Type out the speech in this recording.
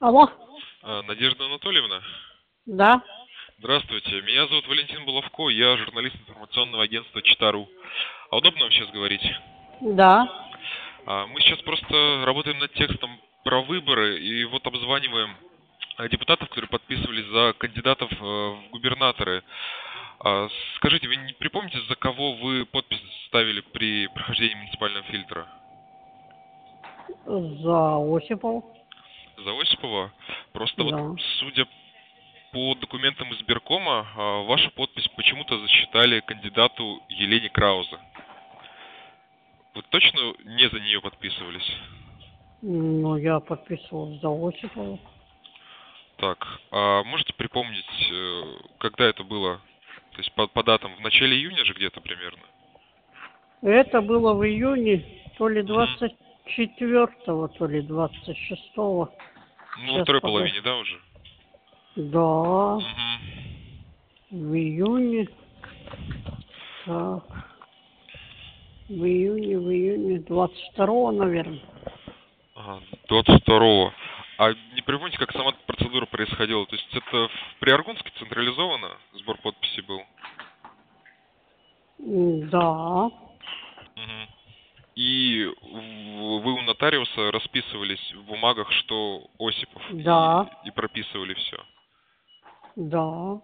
Алло, А, Надежда Анатольевна, да, здравствуйте. Меня зовут Валентин Булавко, я журналист информационного агентства Читару. А удобно вам сейчас говорить? да. А, Мы сейчас просто работаем над текстом про выборы и вот обзваниваем а, депутатов, которые подписывались за кандидатов э, в губернаторы. Скажите, вы не припомните, за кого вы подпись ставили при прохождении муниципального фильтра? За Осипов. За Осипова? Просто Да. вот, судя по документам избиркома, а, вашу подпись почему-то засчитали кандидату Елене Краузе. Вы точно не за нее подписывались? Ну, я подписывал за Осипова. Так, а можете припомнить, э, когда это было? То есть по, по датам, в начале июня же где-то примерно? Это было в июне, то ли Мгм. 24-го, то ли 26-го. Ну, во Сейчас, второй половине, да, уже? Да, Мгм. в июне. Так. В июне, в июне, 22-го, наверное. Ага, 22 А не припомните, как сама процедура происходила? То есть это в Приаргунске централизованно сбор подписей был? Да, Мгм. И нотариуса расписывались в бумагах, что Осипов, и- Да. и, прописывали все. да.